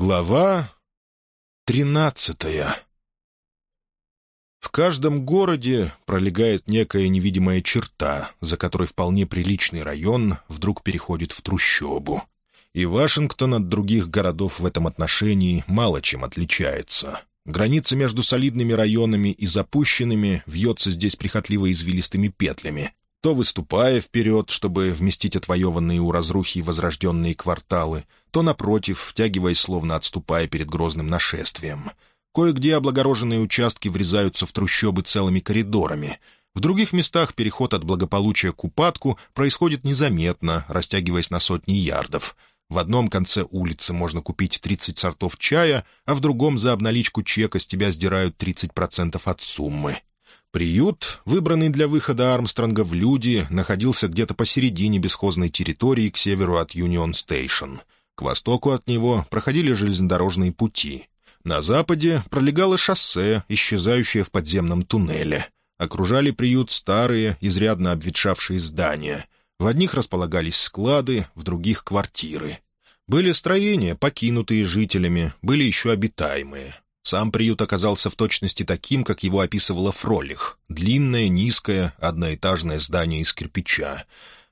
Глава тринадцатая В каждом городе пролегает некая невидимая черта, за которой вполне приличный район вдруг переходит в трущобу. И Вашингтон от других городов в этом отношении мало чем отличается. Граница между солидными районами и запущенными вьется здесь прихотливо извилистыми петлями, то выступая вперед, чтобы вместить отвоеванные у разрухи возрожденные кварталы, то, напротив, втягиваясь, словно отступая перед грозным нашествием. Кое-где облагороженные участки врезаются в трущобы целыми коридорами. В других местах переход от благополучия к упадку происходит незаметно, растягиваясь на сотни ярдов. В одном конце улицы можно купить 30 сортов чая, а в другом за обналичку чека с тебя сдирают 30% от суммы. Приют, выбранный для выхода Армстронга в люди, находился где-то посередине бесхозной территории к северу от Юнион Стейшн. К востоку от него проходили железнодорожные пути. На западе пролегало шоссе, исчезающее в подземном туннеле. Окружали приют старые, изрядно обветшавшие здания. В одних располагались склады, в других — квартиры. Были строения, покинутые жителями, были еще обитаемые. Сам приют оказался в точности таким, как его описывала Фролих. Длинное, низкое, одноэтажное здание из кирпича.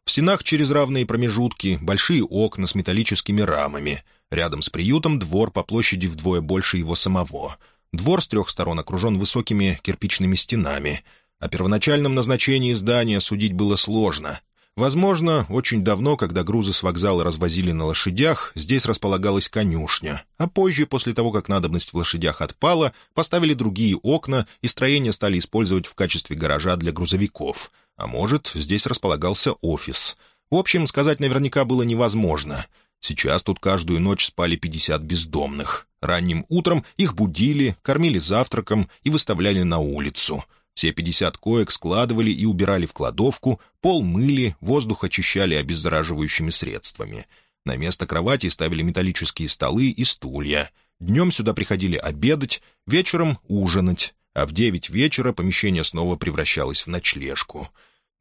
В стенах через равные промежутки большие окна с металлическими рамами. Рядом с приютом двор по площади вдвое больше его самого. Двор с трех сторон окружен высокими кирпичными стенами. О первоначальном назначении здания судить было сложно. Возможно, очень давно, когда грузы с вокзала развозили на лошадях, здесь располагалась конюшня, а позже, после того, как надобность в лошадях отпала, поставили другие окна и строение стали использовать в качестве гаража для грузовиков. А может, здесь располагался офис. В общем, сказать наверняка было невозможно. Сейчас тут каждую ночь спали 50 бездомных. Ранним утром их будили, кормили завтраком и выставляли на улицу — все пятьдесят коек складывали и убирали в кладовку, пол мыли, воздух очищали обеззараживающими средствами. На место кровати ставили металлические столы и стулья. Днем сюда приходили обедать, вечером — ужинать, а в девять вечера помещение снова превращалось в ночлежку.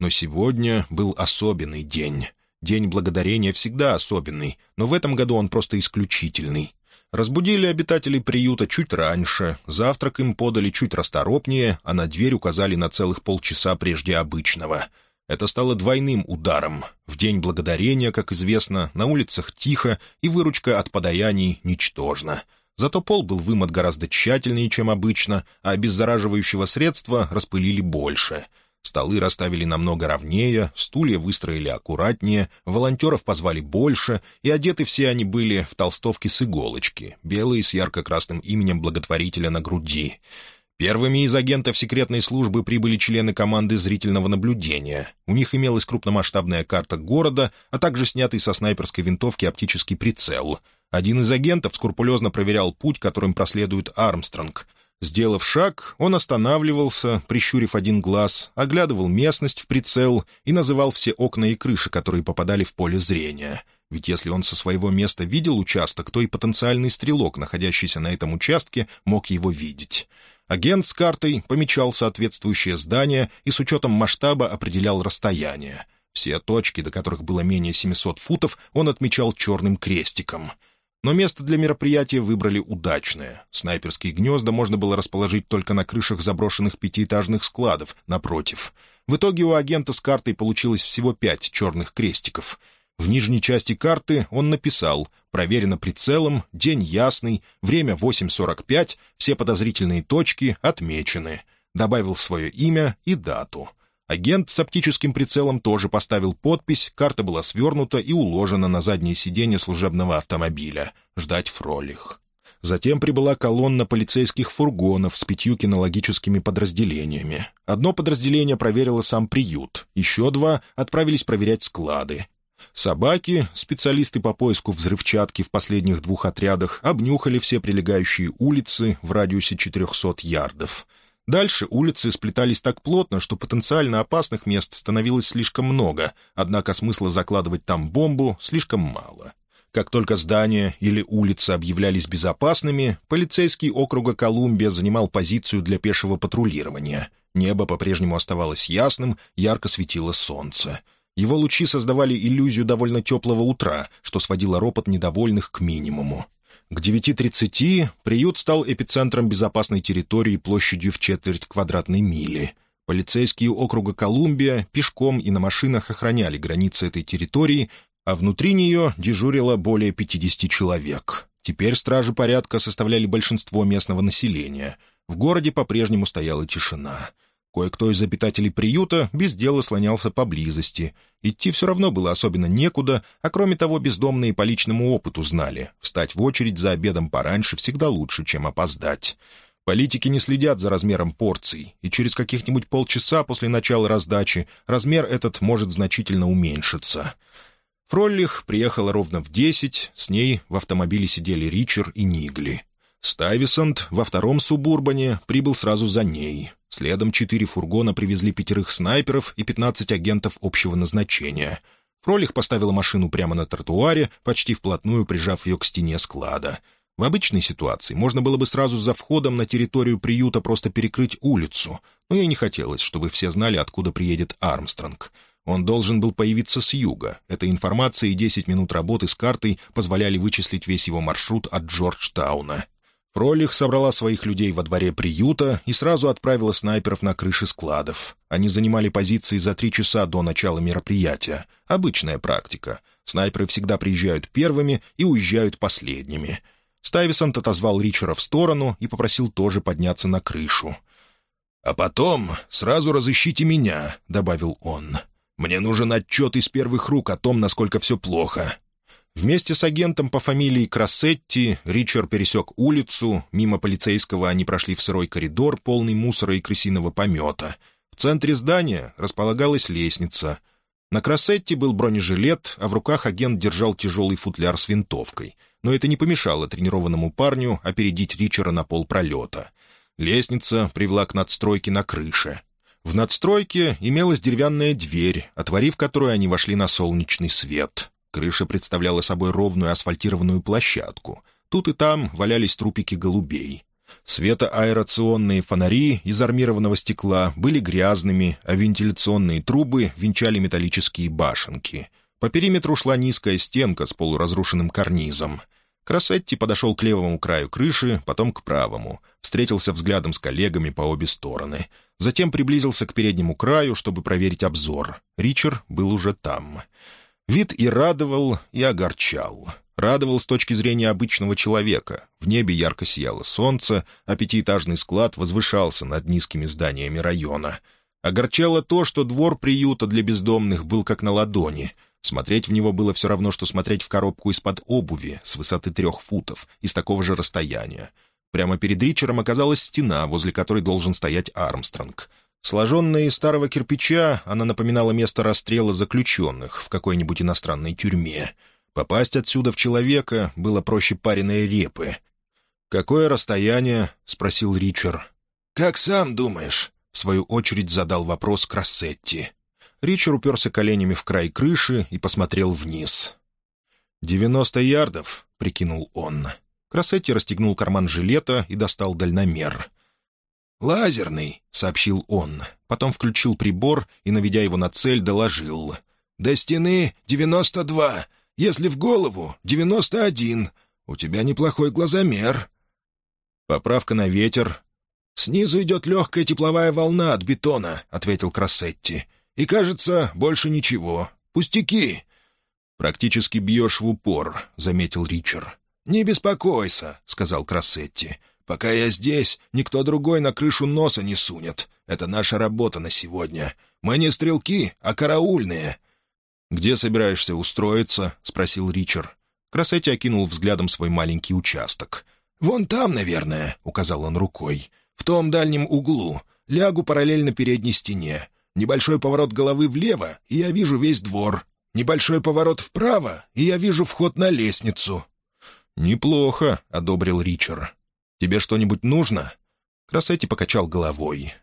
Но сегодня был особенный день. День благодарения всегда особенный, но в этом году он просто исключительный. Разбудили обитателей приюта чуть раньше, завтрак им подали чуть расторопнее, а на дверь указали на целых полчаса прежде обычного. Это стало двойным ударом. В день благодарения, как известно, на улицах тихо, и выручка от подаяний ничтожна. Зато пол был вымот гораздо тщательнее, чем обычно, а обеззараживающего средства распылили больше — Столы расставили намного ровнее, стулья выстроили аккуратнее, волонтеров позвали больше, и одеты все они были в толстовки с иголочки, белые с ярко-красным именем благотворителя на груди. Первыми из агентов секретной службы прибыли члены команды зрительного наблюдения. У них имелась крупномасштабная карта города, а также снятый со снайперской винтовки оптический прицел. Один из агентов скрупулезно проверял путь, которым проследует Армстронг. Сделав шаг, он останавливался, прищурив один глаз, оглядывал местность в прицел и называл все окна и крыши, которые попадали в поле зрения. Ведь если он со своего места видел участок, то и потенциальный стрелок, находящийся на этом участке, мог его видеть. Агент с картой помечал соответствующее здание и с учетом масштаба определял расстояние. Все точки, до которых было менее 700 футов, он отмечал черным крестиком — но место для мероприятия выбрали удачное. Снайперские гнезда можно было расположить только на крышах заброшенных пятиэтажных складов, напротив. В итоге у агента с картой получилось всего пять черных крестиков. В нижней части карты он написал «Проверено прицелом, день ясный, время 8.45, все подозрительные точки отмечены». Добавил свое имя и дату. Агент с оптическим прицелом тоже поставил подпись, карта была свернута и уложена на заднее сиденье служебного автомобиля. Ждать фролих. Затем прибыла колонна полицейских фургонов с пятью кинологическими подразделениями. Одно подразделение проверило сам приют, еще два отправились проверять склады. Собаки, специалисты по поиску взрывчатки в последних двух отрядах, обнюхали все прилегающие улицы в радиусе 400 ярдов. Дальше улицы сплетались так плотно, что потенциально опасных мест становилось слишком много, однако смысла закладывать там бомбу слишком мало. Как только здания или улицы объявлялись безопасными, полицейский округа Колумбия занимал позицию для пешего патрулирования. Небо по-прежнему оставалось ясным, ярко светило солнце. Его лучи создавали иллюзию довольно теплого утра, что сводило ропот недовольных к минимуму. К 9.30 приют стал эпицентром безопасной территории площадью в четверть квадратной мили. Полицейские округа Колумбия пешком и на машинах охраняли границы этой территории, а внутри нее дежурило более 50 человек. Теперь стражи порядка составляли большинство местного населения. В городе по-прежнему стояла тишина — Кое-кто из обитателей приюта без дела слонялся поблизости. Идти все равно было особенно некуда, а кроме того бездомные по личному опыту знали. Встать в очередь за обедом пораньше всегда лучше, чем опоздать. Политики не следят за размером порций, и через каких-нибудь полчаса после начала раздачи размер этот может значительно уменьшиться. Фроллих приехала ровно в десять, с ней в автомобиле сидели Ричард и Нигли. Стайвисонт во втором субурбане прибыл сразу за ней. Следом четыре фургона привезли пятерых снайперов и пятнадцать агентов общего назначения. Фролих поставила машину прямо на тротуаре, почти вплотную прижав ее к стене склада. В обычной ситуации можно было бы сразу за входом на территорию приюта просто перекрыть улицу, но ей не хотелось, чтобы все знали, откуда приедет Армстронг. Он должен был появиться с юга. Эта информация и десять минут работы с картой позволяли вычислить весь его маршрут от Джорджтауна. Фролих собрала своих людей во дворе приюта и сразу отправила снайперов на крыши складов. Они занимали позиции за три часа до начала мероприятия. Обычная практика. Снайперы всегда приезжают первыми и уезжают последними. Стайвисонт отозвал Ричера в сторону и попросил тоже подняться на крышу. «А потом сразу разыщите меня», — добавил он. «Мне нужен отчет из первых рук о том, насколько все плохо. Вместе с агентом по фамилии Крассетти Ричард пересек улицу, мимо полицейского они прошли в сырой коридор, полный мусора и крысиного помета. В центре здания располагалась лестница. На Крассетти был бронежилет, а в руках агент держал тяжелый футляр с винтовкой. Но это не помешало тренированному парню опередить Ричера на пол пролета. Лестница привела к надстройке на крыше. В надстройке имелась деревянная дверь, отворив которую они вошли на солнечный свет — Крыша представляла собой ровную асфальтированную площадку. Тут и там валялись трупики голубей. Светоаэрационные фонари из армированного стекла были грязными, а вентиляционные трубы венчали металлические башенки. По периметру шла низкая стенка с полуразрушенным карнизом. Красетти подошел к левому краю крыши, потом к правому, встретился взглядом с коллегами по обе стороны. Затем приблизился к переднему краю, чтобы проверить обзор. Ричард был уже там. Вид и радовал, и огорчал. Радовал с точки зрения обычного человека. В небе ярко сияло солнце, а пятиэтажный склад возвышался над низкими зданиями района. Огорчало то, что двор приюта для бездомных был как на ладони. Смотреть в него было все равно, что смотреть в коробку из-под обуви с высоты трех футов, из такого же расстояния. Прямо перед Ричером оказалась стена, возле которой должен стоять Армстронг — Сложенная из старого кирпича, она напоминала место расстрела заключенных в какой-нибудь иностранной тюрьме. Попасть отсюда в человека было проще пареной репы. «Какое расстояние?» — спросил Ричард. «Как сам думаешь?» — в свою очередь задал вопрос Крассетти. Ричард уперся коленями в край крыши и посмотрел вниз. «Девяносто ярдов», — прикинул он. Крассетти расстегнул карман жилета и достал дальномер. «Лазерный», — сообщил он. Потом включил прибор и, наведя его на цель, доложил. «До стены девяносто два. Если в голову — девяносто один. У тебя неплохой глазомер». «Поправка на ветер». «Снизу идет легкая тепловая волна от бетона», — ответил Крассетти. «И, кажется, больше ничего. Пустяки». «Практически бьешь в упор», — заметил Ричард. «Не беспокойся», — сказал Крассетти. Пока я здесь, никто другой на крышу носа не сунет. Это наша работа на сегодня. Мы не стрелки, а караульные». «Где собираешься устроиться?» — спросил Ричард. Красетти окинул взглядом свой маленький участок. «Вон там, наверное», — указал он рукой. «В том дальнем углу. Лягу параллельно передней стене. Небольшой поворот головы влево, и я вижу весь двор. Небольшой поворот вправо, и я вижу вход на лестницу». «Неплохо», — одобрил Ричард. Тебе что-нибудь нужно?» Красетти покачал головой.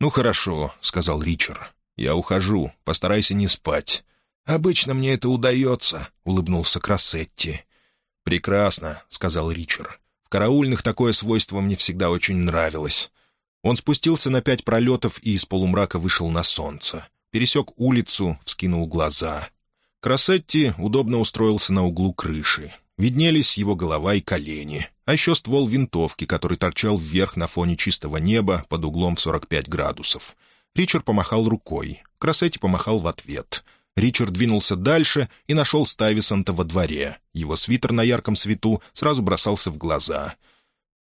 «Ну хорошо», — сказал Ричард. «Я ухожу. Постарайся не спать». «Обычно мне это удается», — улыбнулся Красетти. «Прекрасно», — сказал Ричард. «В караульных такое свойство мне всегда очень нравилось». Он спустился на пять пролетов и из полумрака вышел на солнце. Пересек улицу, вскинул глаза. Красетти удобно устроился на углу крыши. Виднелись его голова и колени, а еще ствол винтовки, который торчал вверх на фоне чистого неба под углом в 45 градусов. Ричард помахал рукой. Красетти помахал в ответ. Ричард двинулся дальше и нашел Стайвисонта во дворе. Его свитер на ярком свету сразу бросался в глаза.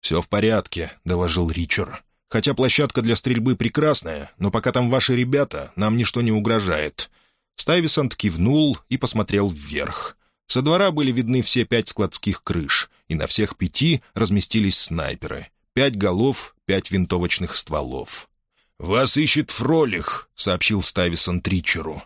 «Все в порядке», — доложил Ричард. «Хотя площадка для стрельбы прекрасная, но пока там ваши ребята, нам ничто не угрожает». Стайвисонт кивнул и посмотрел вверх. Со двора были видны все пять складских крыш, и на всех пяти разместились снайперы. Пять голов, пять винтовочных стволов. «Вас ищет Фролих», — сообщил Стайвисон Тричеру.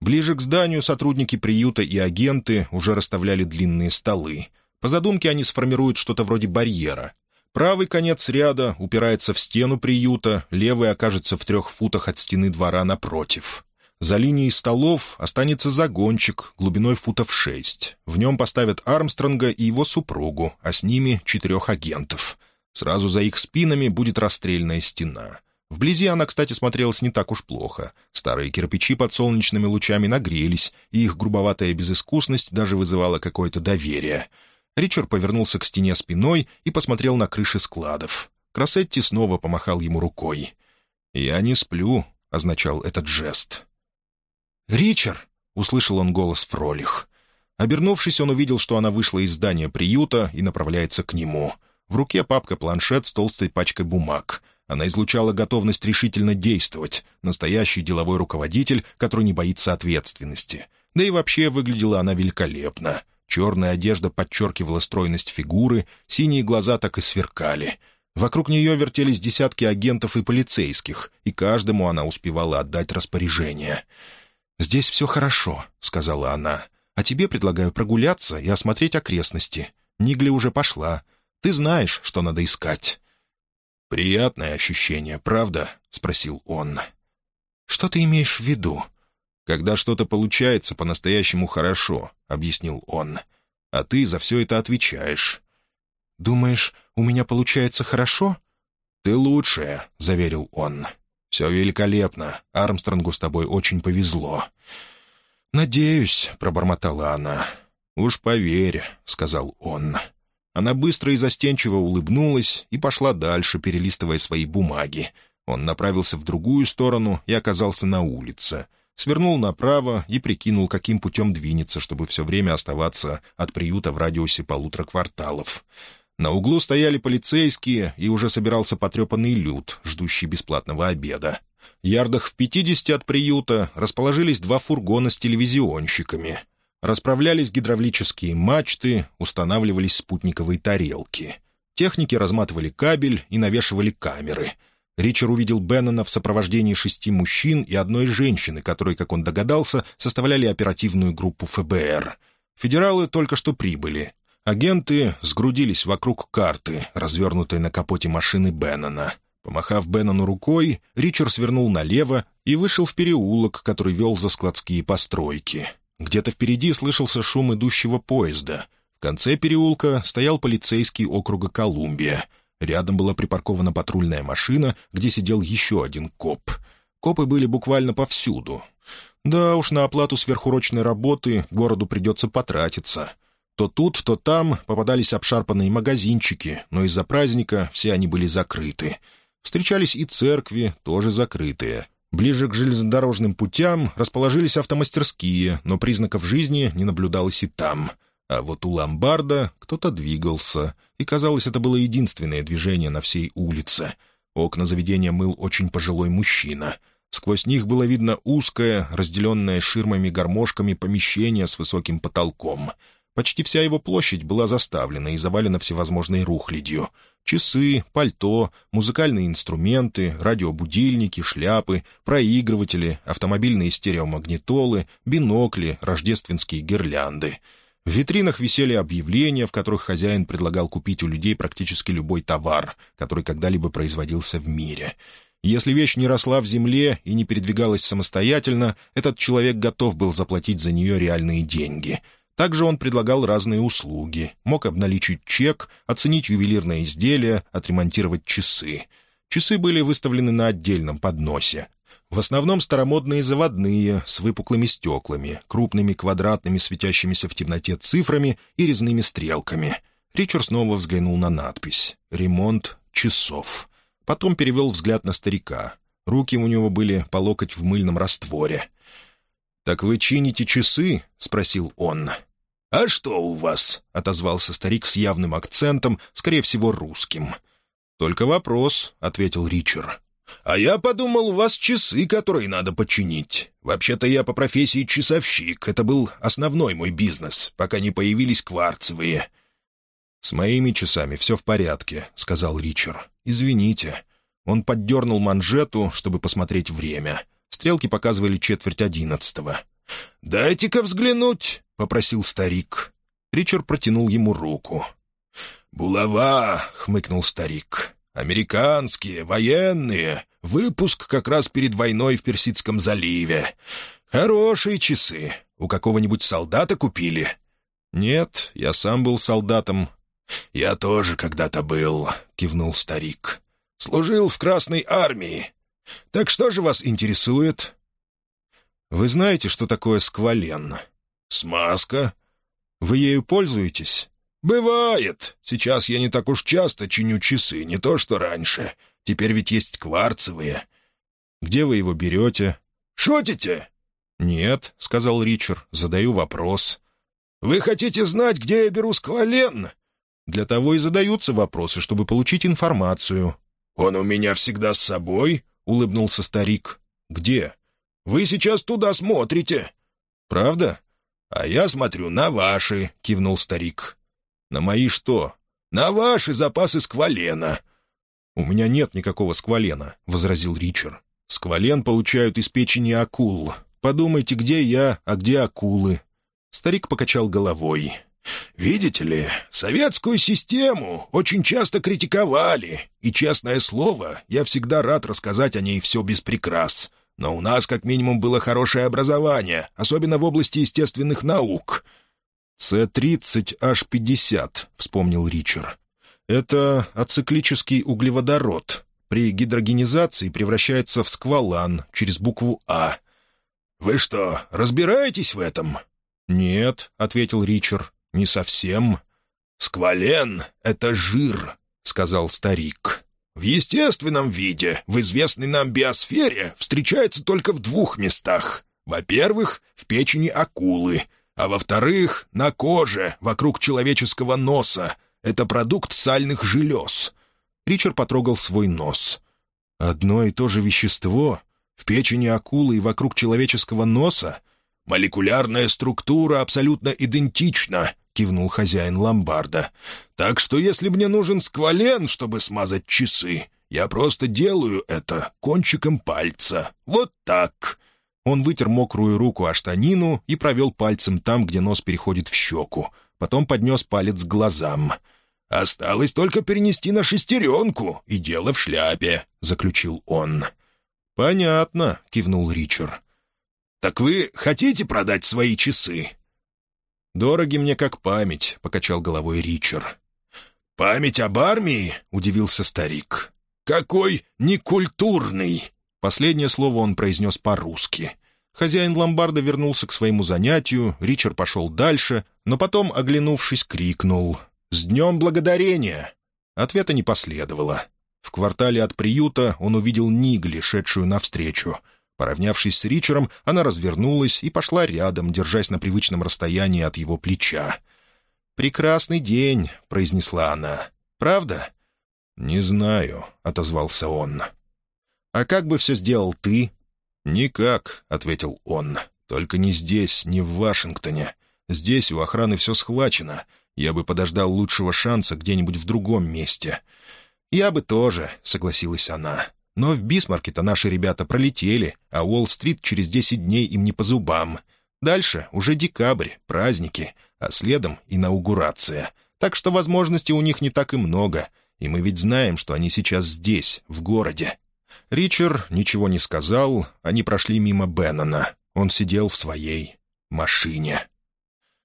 Ближе к зданию сотрудники приюта и агенты уже расставляли длинные столы. По задумке они сформируют что-то вроде барьера. Правый конец ряда упирается в стену приюта, левый окажется в трех футах от стены двора напротив. За линией столов останется загончик глубиной футов шесть. В нем поставят Армстронга и его супругу, а с ними четырех агентов. Сразу за их спинами будет расстрельная стена. Вблизи она, кстати, смотрелась не так уж плохо. Старые кирпичи под солнечными лучами нагрелись, и их грубоватая безыскусность даже вызывала какое-то доверие. Ричард повернулся к стене спиной и посмотрел на крыши складов. Красетти снова помахал ему рукой. «Я не сплю», — означал этот жест. «Ричард!» — услышал он голос Фролих. Обернувшись, он увидел, что она вышла из здания приюта и направляется к нему. В руке папка-планшет с толстой пачкой бумаг — она излучала готовность решительно действовать, настоящий деловой руководитель, который не боится ответственности. Да и вообще выглядела она великолепно. Черная одежда подчеркивала стройность фигуры, синие глаза так и сверкали. Вокруг нее вертелись десятки агентов и полицейских, и каждому она успевала отдать распоряжение. «Здесь все хорошо», — сказала она. «А тебе предлагаю прогуляться и осмотреть окрестности. Нигли уже пошла. Ты знаешь, что надо искать». «Приятное ощущение, правда?» — спросил он. «Что ты имеешь в виду?» «Когда что-то получается по-настоящему хорошо», — объяснил он. «А ты за все это отвечаешь». «Думаешь, у меня получается хорошо?» «Ты лучшая», — заверил он. «Все великолепно. Армстронгу с тобой очень повезло». «Надеюсь», — пробормотала она. «Уж поверь», — сказал он. Она быстро и застенчиво улыбнулась и пошла дальше, перелистывая свои бумаги. Он направился в другую сторону и оказался на улице. Свернул направо и прикинул, каким путем двинется, чтобы все время оставаться от приюта в радиусе полутора кварталов. На углу стояли полицейские, и уже собирался потрепанный люд, ждущий бесплатного обеда. Ярдах в пятидесяти от приюта расположились два фургона с телевизионщиками. Расправлялись гидравлические мачты, устанавливались спутниковые тарелки. Техники разматывали кабель и навешивали камеры. Ричард увидел Беннона в сопровождении шести мужчин и одной женщины, которые, как он догадался, составляли оперативную группу ФБР. Федералы только что прибыли. Агенты сгрудились вокруг карты, развернутой на капоте машины Беннона. Помахав Беннону рукой, Ричард свернул налево и вышел в переулок, который вел за складские постройки. Где-то впереди слышался шум идущего поезда. В конце переулка стоял полицейский округа Колумбия. Рядом была припаркована патрульная машина, где сидел еще один коп. Копы были буквально повсюду. Да уж, на оплату сверхурочной работы городу придется потратиться. То тут, то там попадались обшарпанные магазинчики, но из-за праздника все они были закрыты. Встречались и церкви, тоже закрытые. Ближе к железнодорожным путям расположились автомастерские, но признаков жизни не наблюдалось и там. А вот у ломбарда кто-то двигался, и, казалось, это было единственное движение на всей улице. Окна заведения мыл очень пожилой мужчина. Сквозь них было видно узкое, разделенное ширмами-гармошками помещение с высоким потолком. Почти вся его площадь была заставлена и завалена всевозможной рухлядью — Часы, пальто, музыкальные инструменты, радиобудильники, шляпы, проигрыватели, автомобильные стереомагнитолы, бинокли, рождественские гирлянды. В витринах висели объявления, в которых хозяин предлагал купить у людей практически любой товар, который когда-либо производился в мире. Если вещь не росла в земле и не передвигалась самостоятельно, этот человек готов был заплатить за нее реальные деньги — также он предлагал разные услуги. Мог обналичить чек, оценить ювелирное изделие, отремонтировать часы. Часы были выставлены на отдельном подносе. В основном старомодные заводные, с выпуклыми стеклами, крупными квадратными светящимися в темноте цифрами и резными стрелками. Ричард снова взглянул на надпись «Ремонт часов». Потом перевел взгляд на старика. Руки у него были по локоть в мыльном растворе. «Так вы чините часы?» — спросил он. «А что у вас?» — отозвался старик с явным акцентом, скорее всего, русским. «Только вопрос», — ответил Ричард. «А я подумал, у вас часы, которые надо починить. Вообще-то я по профессии часовщик. Это был основной мой бизнес, пока не появились кварцевые». «С моими часами все в порядке», — сказал Ричард. «Извините». Он поддернул манжету, чтобы посмотреть время. Стрелки показывали четверть одиннадцатого. «Дайте-ка взглянуть», — попросил старик. Ричард протянул ему руку. «Булава», — хмыкнул старик. Американские, военные. Выпуск как раз перед войной в Персидском заливе. Хорошие часы. У какого-нибудь солдата купили?» «Нет, я сам был солдатом». «Я тоже когда-то был», — кивнул старик. «Служил в Красной армии. Так что же вас интересует?» «Вы знаете, что такое сквален?» «Смазка». «Вы ею пользуетесь?» «Бывает. Сейчас я не так уж часто чиню часы, не то что раньше. Теперь ведь есть кварцевые». «Где вы его берете?» «Шутите?» «Нет», — сказал Ричард, — «задаю вопрос». «Вы хотите знать, где я беру сквален?» «Для того и задаются вопросы, чтобы получить информацию». «Он у меня всегда с собой?» — улыбнулся старик. «Где?» «Вы сейчас туда смотрите». «Правда?» «А я смотрю на ваши», — кивнул старик. «На мои что?» «На ваши запасы сквалена». «У меня нет никакого сквалена», — возразил Ричард. «Сквален получают из печени акул. Подумайте, где я, а где акулы». Старик покачал головой. «Видите ли, советскую систему очень часто критиковали, и, честное слово, я всегда рад рассказать о ней все без прикрас. Но у нас, как минимум, было хорошее образование, особенно в области естественных наук. «С-30H50», — вспомнил Ричард. «Это ациклический углеводород. При гидрогенизации превращается в сквалан через букву «А». «Вы что, разбираетесь в этом?» «Нет», — ответил Ричард, — «не совсем». «Сквален — это жир», — сказал старик. «В естественном виде, в известной нам биосфере, встречается только в двух местах. Во-первых, в печени акулы — а во-вторых, на коже, вокруг человеческого носа. Это продукт сальных желез». Ричард потрогал свой нос. «Одно и то же вещество? В печени акулы и вокруг человеческого носа? Молекулярная структура абсолютно идентична», — кивнул хозяин ломбарда. «Так что если мне нужен сквален, чтобы смазать часы, я просто делаю это кончиком пальца. Вот так. Он вытер мокрую руку о штанину и провел пальцем там, где нос переходит в щеку. Потом поднес палец к глазам. «Осталось только перенести на шестеренку, и дело в шляпе», — заключил он. «Понятно», — кивнул Ричард. «Так вы хотите продать свои часы?» «Дороги мне как память», — покачал головой Ричард. «Память об армии?» — удивился старик. «Какой некультурный!» Последнее слово он произнес по-русски. Хозяин ломбарда вернулся к своему занятию, Ричард пошел дальше, но потом, оглянувшись, крикнул «С днем благодарения!». Ответа не последовало. В квартале от приюта он увидел Нигли, шедшую навстречу. Поравнявшись с Ричером, она развернулась и пошла рядом, держась на привычном расстоянии от его плеча. «Прекрасный день», — произнесла она. «Правда?» «Не знаю», — отозвался он. «А как бы все сделал ты?» «Никак», — ответил он. «Только не здесь, не в Вашингтоне. Здесь у охраны все схвачено. Я бы подождал лучшего шанса где-нибудь в другом месте». «Я бы тоже», — согласилась она. «Но в Бисмарке-то наши ребята пролетели, а Уолл-стрит через десять дней им не по зубам. Дальше уже декабрь, праздники, а следом инаугурация. Так что возможностей у них не так и много, и мы ведь знаем, что они сейчас здесь, в городе, Ричард ничего не сказал, они прошли мимо Беннона. Он сидел в своей машине.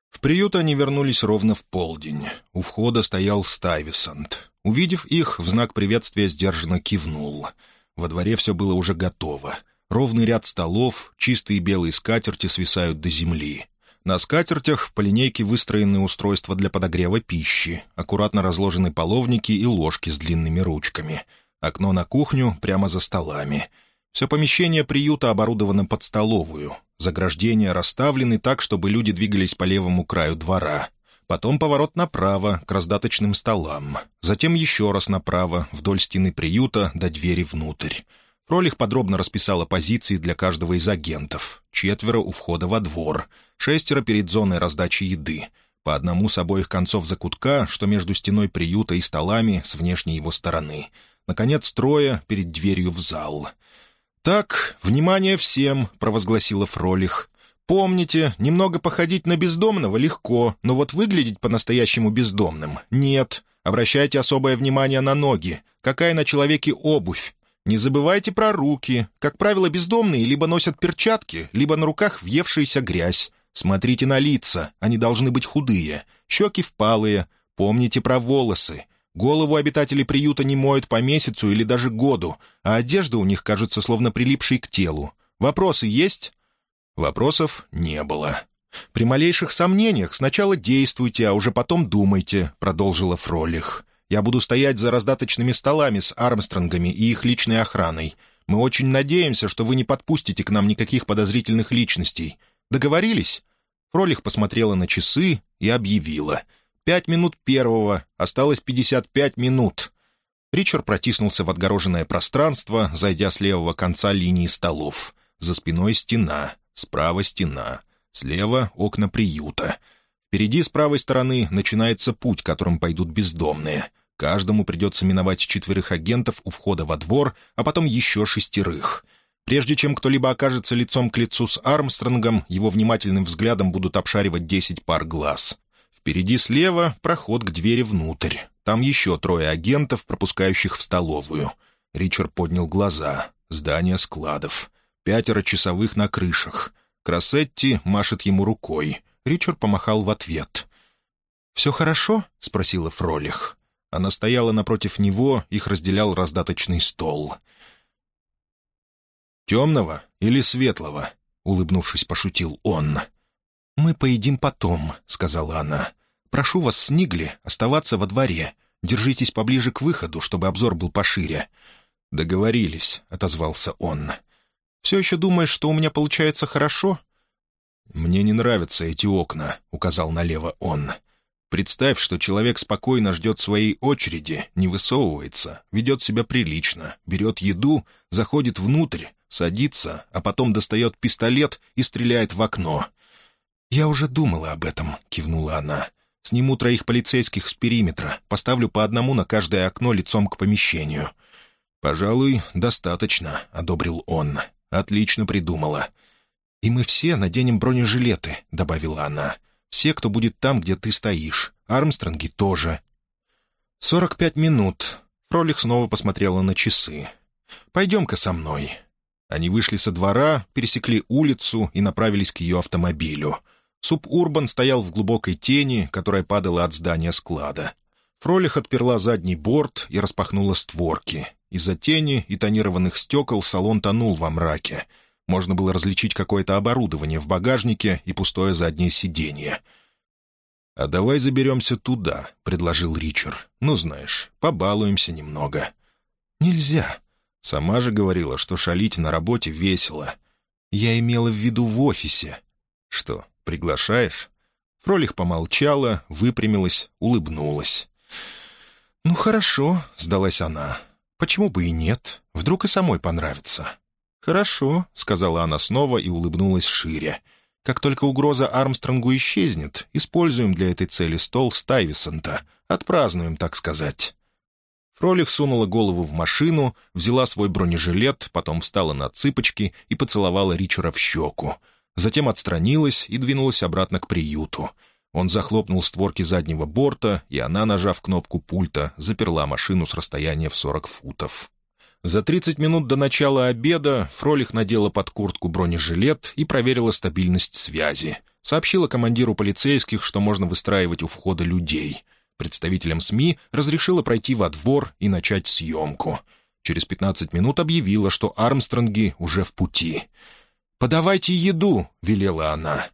В приют они вернулись ровно в полдень. У входа стоял Стайвисонт. Увидев их, в знак приветствия сдержанно кивнул. Во дворе все было уже готово. Ровный ряд столов, чистые белые скатерти свисают до земли. На скатертях по линейке выстроены устройства для подогрева пищи, аккуратно разложены половники и ложки с длинными ручками. Окно на кухню прямо за столами. Все помещение приюта оборудовано под столовую. Заграждения расставлены так, чтобы люди двигались по левому краю двора. Потом поворот направо, к раздаточным столам. Затем еще раз направо, вдоль стены приюта до двери внутрь. Фролих подробно расписала позиции для каждого из агентов. Четверо у входа во двор, шестеро перед зоной раздачи еды, по одному с обоих концов закутка, что между стеной приюта и столами с внешней его стороны. Наконец, трое перед дверью в зал. «Так, внимание всем!» — провозгласила Фролих. «Помните, немного походить на бездомного легко, но вот выглядеть по-настоящему бездомным — нет. Обращайте особое внимание на ноги. Какая на человеке обувь? Не забывайте про руки. Как правило, бездомные либо носят перчатки, либо на руках въевшаяся грязь. Смотрите на лица, они должны быть худые, щеки впалые. Помните про волосы. Голову обитатели приюта не моют по месяцу или даже году, а одежда у них кажется словно прилипшей к телу. Вопросы есть?» Вопросов не было. «При малейших сомнениях сначала действуйте, а уже потом думайте», — продолжила Фролих. Я буду стоять за раздаточными столами с Армстронгами и их личной охраной. Мы очень надеемся, что вы не подпустите к нам никаких подозрительных личностей. Договорились?» Фролих посмотрела на часы и объявила. «Пять минут первого, осталось пятьдесят пять минут». Ричард протиснулся в отгороженное пространство, зайдя с левого конца линии столов. За спиной стена, справа стена, слева — окна приюта. Впереди с правой стороны начинается путь, которым пойдут бездомные — Каждому придется миновать четверых агентов у входа во двор, а потом еще шестерых. Прежде чем кто-либо окажется лицом к лицу с Армстронгом, его внимательным взглядом будут обшаривать десять пар глаз. Впереди слева проход к двери внутрь. Там еще трое агентов, пропускающих в столовую. Ричард поднял глаза. Здание складов. Пятеро часовых на крышах. Крассетти машет ему рукой. Ричард помахал в ответ. «Все хорошо?» — спросила Фролих. Она стояла напротив него, их разделял раздаточный стол. «Темного или светлого?» — улыбнувшись, пошутил он. «Мы поедим потом», — сказала она. «Прошу вас, Снигли, оставаться во дворе. Держитесь поближе к выходу, чтобы обзор был пошире». «Договорились», — отозвался он. «Все еще думаешь, что у меня получается хорошо?» «Мне не нравятся эти окна», — указал налево он. Представь, что человек спокойно ждет своей очереди, не высовывается, ведет себя прилично, берет еду, заходит внутрь, садится, а потом достает пистолет и стреляет в окно. «Я уже думала об этом», — кивнула она. «Сниму троих полицейских с периметра, поставлю по одному на каждое окно лицом к помещению». «Пожалуй, достаточно», — одобрил он. «Отлично придумала». «И мы все наденем бронежилеты», — добавила она. Все, кто будет там, где ты стоишь. Армстронги тоже». «Сорок пять минут». Фролих снова посмотрела на часы. «Пойдем-ка со мной». Они вышли со двора, пересекли улицу и направились к ее автомобилю. Субурбан стоял в глубокой тени, которая падала от здания склада. Фролих отперла задний борт и распахнула створки. Из-за тени и тонированных стекол салон тонул во мраке — можно было различить какое-то оборудование в багажнике и пустое заднее сиденье. «А давай заберемся туда», — предложил Ричард. «Ну, знаешь, побалуемся немного». «Нельзя». Сама же говорила, что шалить на работе весело. Я имела в виду в офисе. «Что, приглашаешь?» Фролих помолчала, выпрямилась, улыбнулась. «Ну, хорошо», — сдалась она. «Почему бы и нет? Вдруг и самой понравится». «Хорошо», — сказала она снова и улыбнулась шире. «Как только угроза Армстронгу исчезнет, используем для этой цели стол Стайвисонта. Отпразднуем, так сказать». Фролих сунула голову в машину, взяла свой бронежилет, потом встала на цыпочки и поцеловала Ричера в щеку. Затем отстранилась и двинулась обратно к приюту. Он захлопнул створки заднего борта, и она, нажав кнопку пульта, заперла машину с расстояния в сорок футов. За 30 минут до начала обеда Фролих надела под куртку бронежилет и проверила стабильность связи. Сообщила командиру полицейских, что можно выстраивать у входа людей. Представителям СМИ разрешила пройти во двор и начать съемку. Через пятнадцать минут объявила, что Армстронги уже в пути. «Подавайте еду», — велела она.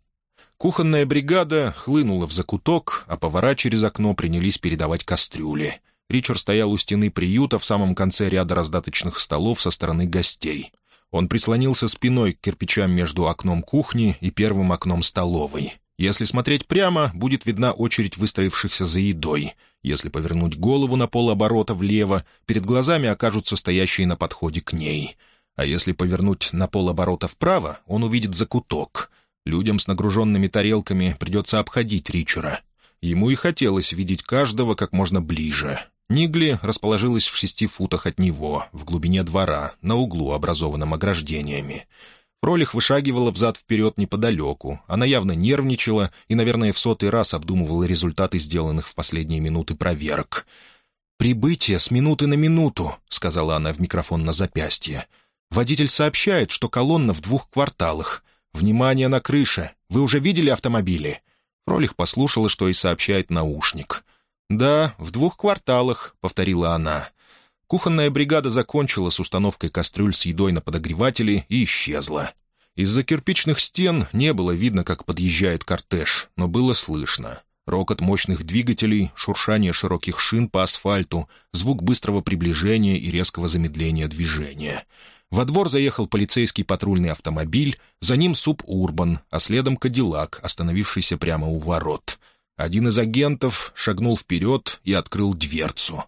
Кухонная бригада хлынула в закуток, а повара через окно принялись передавать кастрюли. Ричард стоял у стены приюта в самом конце ряда раздаточных столов со стороны гостей. Он прислонился спиной к кирпичам между окном кухни и первым окном столовой. Если смотреть прямо, будет видна очередь выстроившихся за едой. Если повернуть голову на полоборота влево, перед глазами окажутся стоящие на подходе к ней. А если повернуть на полоборота вправо, он увидит закуток. Людям с нагруженными тарелками придется обходить Ричера. Ему и хотелось видеть каждого как можно ближе. Нигли расположилась в шести футах от него, в глубине двора, на углу, образованном ограждениями. Фролих вышагивала взад-вперед неподалеку. Она явно нервничала и, наверное, в сотый раз обдумывала результаты сделанных в последние минуты проверок. «Прибытие с минуты на минуту», — сказала она в микрофон на запястье. «Водитель сообщает, что колонна в двух кварталах. Внимание на крыше. Вы уже видели автомобили?» Фролих послушала, что и сообщает наушник. «Да, в двух кварталах», — повторила она. Кухонная бригада закончила с установкой кастрюль с едой на подогревателе и исчезла. Из-за кирпичных стен не было видно, как подъезжает кортеж, но было слышно. Рокот мощных двигателей, шуршание широких шин по асфальту, звук быстрого приближения и резкого замедления движения. Во двор заехал полицейский патрульный автомобиль, за ним Суб-Урбан, а следом Кадиллак, остановившийся прямо у ворот — один из агентов шагнул вперед и открыл дверцу.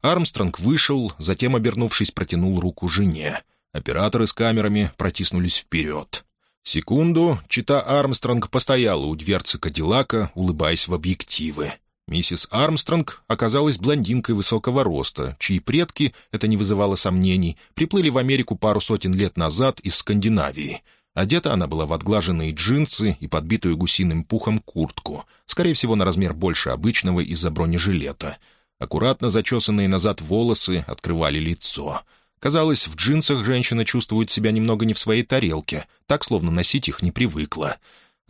Армстронг вышел, затем, обернувшись, протянул руку жене. Операторы с камерами протиснулись вперед. Секунду чита Армстронг постояла у дверцы Кадиллака, улыбаясь в объективы. Миссис Армстронг оказалась блондинкой высокого роста, чьи предки, это не вызывало сомнений, приплыли в Америку пару сотен лет назад из Скандинавии — Одета она была в отглаженные джинсы и подбитую гусиным пухом куртку, скорее всего, на размер больше обычного из-за бронежилета. Аккуратно зачесанные назад волосы открывали лицо. Казалось, в джинсах женщина чувствует себя немного не в своей тарелке, так, словно носить их не привыкла.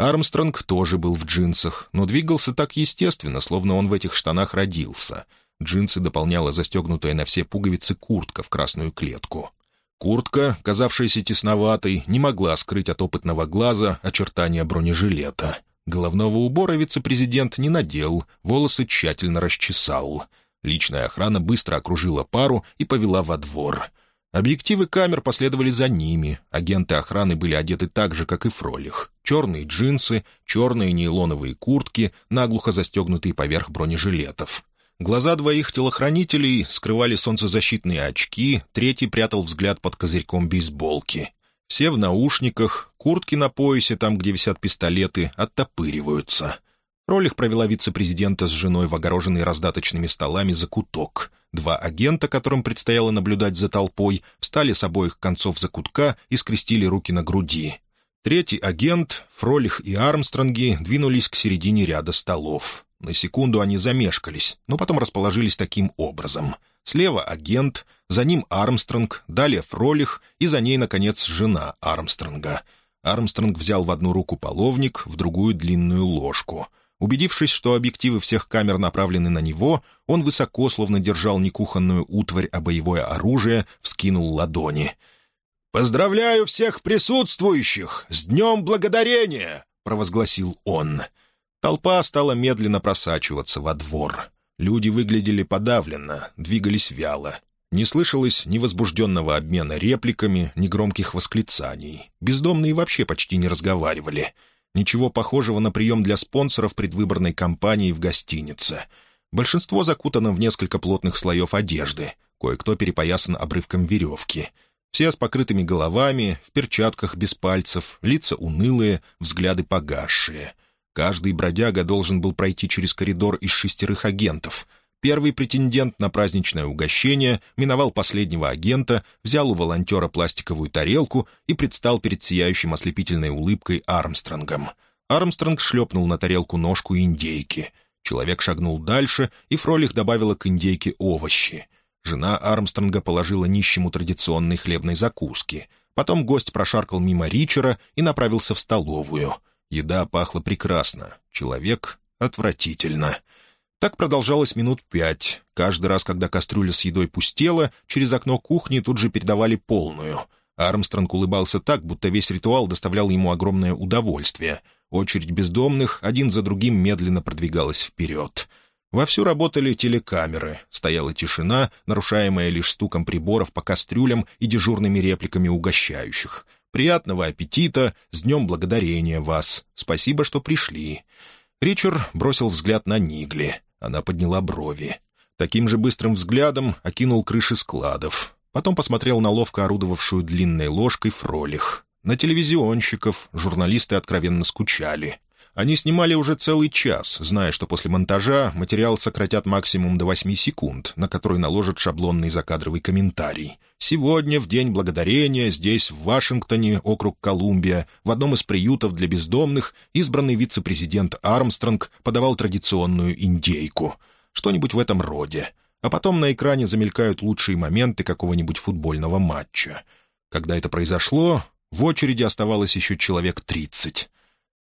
Армстронг тоже был в джинсах, но двигался так естественно, словно он в этих штанах родился. Джинсы дополняла застегнутая на все пуговицы куртка в красную клетку. Куртка, казавшаяся тесноватой, не могла скрыть от опытного глаза очертания бронежилета. Головного убора вице-президент не надел, волосы тщательно расчесал. Личная охрана быстро окружила пару и повела во двор. Объективы камер последовали за ними. Агенты охраны были одеты так же, как и Фролих. Черные джинсы, черные нейлоновые куртки, наглухо застегнутые поверх бронежилетов. Глаза двоих телохранителей скрывали солнцезащитные очки, третий прятал взгляд под козырьком бейсболки. Все в наушниках, куртки на поясе, там, где висят пистолеты, оттопыриваются. Ролих провела вице-президента с женой в огороженный раздаточными столами за куток. Два агента, которым предстояло наблюдать за толпой, встали с обоих концов закутка и скрестили руки на груди. Третий агент, Фролих и Армстронги двинулись к середине ряда столов. На секунду они замешкались, но потом расположились таким образом. Слева агент, за ним Армстронг, далее Фролих и за ней, наконец, жена Армстронга. Армстронг взял в одну руку половник, в другую — длинную ложку. Убедившись, что объективы всех камер направлены на него, он высоко, словно держал не кухонную утварь, а боевое оружие, вскинул ладони. «Поздравляю всех присутствующих! С Днем Благодарения!» — провозгласил он. Толпа стала медленно просачиваться во двор. Люди выглядели подавленно, двигались вяло. Не слышалось ни возбужденного обмена репликами, ни громких восклицаний. Бездомные вообще почти не разговаривали. Ничего похожего на прием для спонсоров предвыборной кампании в гостинице. Большинство закутано в несколько плотных слоев одежды, кое-кто перепоясан обрывком веревки. Все с покрытыми головами, в перчатках без пальцев, лица унылые, взгляды погасшие — Каждый бродяга должен был пройти через коридор из шестерых агентов. Первый претендент на праздничное угощение миновал последнего агента, взял у волонтера пластиковую тарелку и предстал перед сияющим ослепительной улыбкой Армстронгом. Армстронг шлепнул на тарелку ножку индейки. Человек шагнул дальше, и Фролих добавила к индейке овощи. Жена Армстронга положила нищему традиционной хлебной закуски. Потом гость прошаркал мимо Ричера и направился в столовую — Еда пахла прекрасно, человек — отвратительно. Так продолжалось минут пять. Каждый раз, когда кастрюля с едой пустела, через окно кухни тут же передавали полную. Армстронг улыбался так, будто весь ритуал доставлял ему огромное удовольствие. Очередь бездомных один за другим медленно продвигалась вперед. Вовсю работали телекамеры, стояла тишина, нарушаемая лишь стуком приборов по кастрюлям и дежурными репликами угощающих. «Приятного аппетита! С Днем Благодарения вас! Спасибо, что пришли!» Ричард бросил взгляд на Нигли. Она подняла брови. Таким же быстрым взглядом окинул крыши складов. Потом посмотрел на ловко орудовавшую длинной ложкой фролих. На телевизионщиков журналисты откровенно скучали. Они снимали уже целый час, зная, что после монтажа материал сократят максимум до 8 секунд, на который наложат шаблонный закадровый комментарий. Сегодня, в День Благодарения, здесь, в Вашингтоне, округ Колумбия, в одном из приютов для бездомных, избранный вице-президент Армстронг подавал традиционную индейку. Что-нибудь в этом роде. А потом на экране замелькают лучшие моменты какого-нибудь футбольного матча. Когда это произошло, в очереди оставалось еще человек тридцать.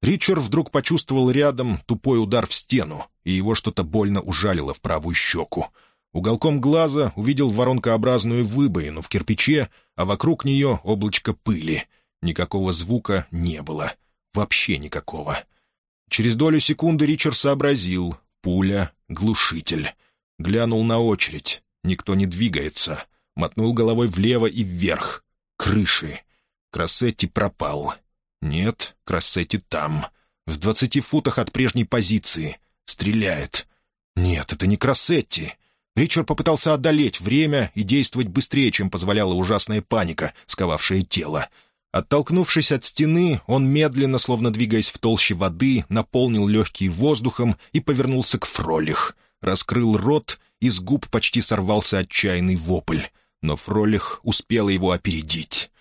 Ричард вдруг почувствовал рядом тупой удар в стену, и его что-то больно ужалило в правую щеку. Уголком глаза увидел воронкообразную выбоину в кирпиче, а вокруг нее облачко пыли. Никакого звука не было. Вообще никакого. Через долю секунды Ричард сообразил. Пуля, глушитель. Глянул на очередь. Никто не двигается. Мотнул головой влево и вверх. Крыши. Крассетти пропал. Нет, Крассетти там. В двадцати футах от прежней позиции. Стреляет. Нет, это не Крассетти. Ричард попытался одолеть время и действовать быстрее, чем позволяла ужасная паника, сковавшая тело. Оттолкнувшись от стены, он медленно, словно двигаясь в толще воды, наполнил легкие воздухом и повернулся к Фролих. Раскрыл рот, и с губ почти сорвался отчаянный вопль. Но Фролих успела его опередить.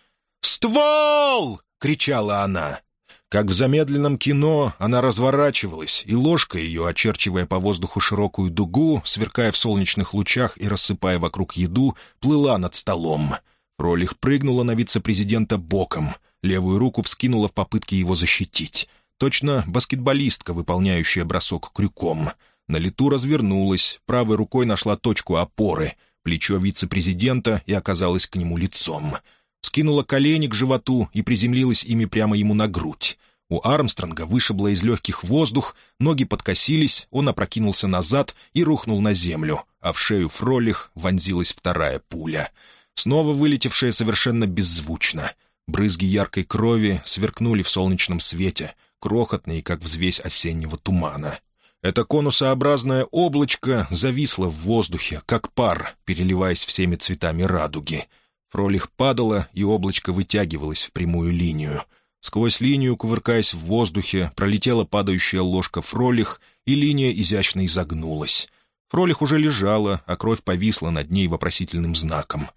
«Ствол!» — кричала она. Как в замедленном кино, она разворачивалась, и ложка ее, очерчивая по воздуху широкую дугу, сверкая в солнечных лучах и рассыпая вокруг еду, плыла над столом. Фролих прыгнула на вице-президента боком, левую руку вскинула в попытке его защитить. Точно баскетболистка, выполняющая бросок крюком. На лету развернулась, правой рукой нашла точку опоры, плечо вице-президента и оказалась к нему лицом — скинула колени к животу и приземлилась ими прямо ему на грудь. У Армстронга вышибло из легких воздух, ноги подкосились, он опрокинулся назад и рухнул на землю, а в шею Фролих вонзилась вторая пуля. Снова вылетевшая совершенно беззвучно. Брызги яркой крови сверкнули в солнечном свете, крохотные, как взвесь осеннего тумана. Это конусообразное облачко зависло в воздухе, как пар, переливаясь всеми цветами радуги — Фролих падала, и облачко вытягивалось в прямую линию. Сквозь линию, кувыркаясь в воздухе, пролетела падающая ложка Фролих, и линия изящно изогнулась. Фролих уже лежала, а кровь повисла над ней вопросительным знаком.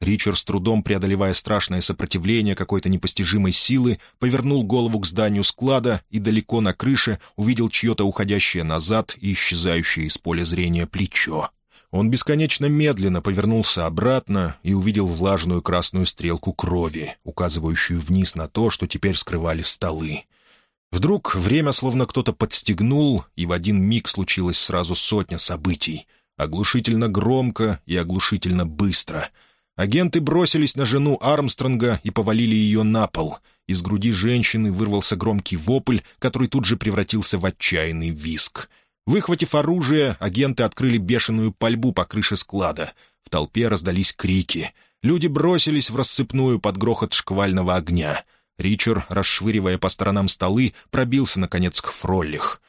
Ричард, с трудом преодолевая страшное сопротивление какой-то непостижимой силы, повернул голову к зданию склада и далеко на крыше увидел чье-то уходящее назад и исчезающее из поля зрения плечо. Он бесконечно медленно повернулся обратно и увидел влажную красную стрелку крови, указывающую вниз на то, что теперь скрывали столы. Вдруг время словно кто-то подстегнул, и в один миг случилось сразу сотня событий. Оглушительно громко и оглушительно быстро. Агенты бросились на жену Армстронга и повалили ее на пол. Из груди женщины вырвался громкий вопль, который тут же превратился в отчаянный виск — Выхватив оружие, агенты открыли бешеную пальбу по крыше склада. В толпе раздались крики. Люди бросились в рассыпную под грохот шквального огня. Ричард, расшвыривая по сторонам столы, пробился, наконец, к Фроллих.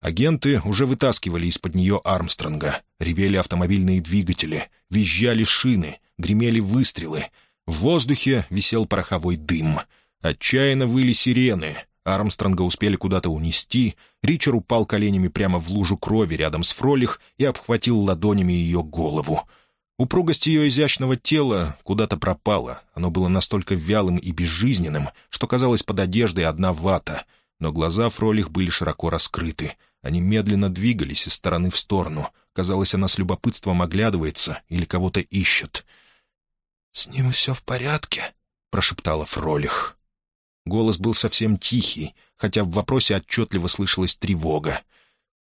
Агенты уже вытаскивали из-под нее Армстронга. Ревели автомобильные двигатели, визжали шины, гремели выстрелы. В воздухе висел пороховой дым. Отчаянно выли сирены. Армстронга успели куда-то унести, Ричард упал коленями прямо в лужу крови рядом с Фролих и обхватил ладонями ее голову. Упругость ее изящного тела куда-то пропала, оно было настолько вялым и безжизненным, что казалось под одеждой одна вата, но глаза Фролих были широко раскрыты, они медленно двигались из стороны в сторону, казалось, она с любопытством оглядывается или кого-то ищет. «С ним все в порядке?» — прошептала Фролих. Голос был совсем тихий, хотя в вопросе отчетливо слышалась тревога.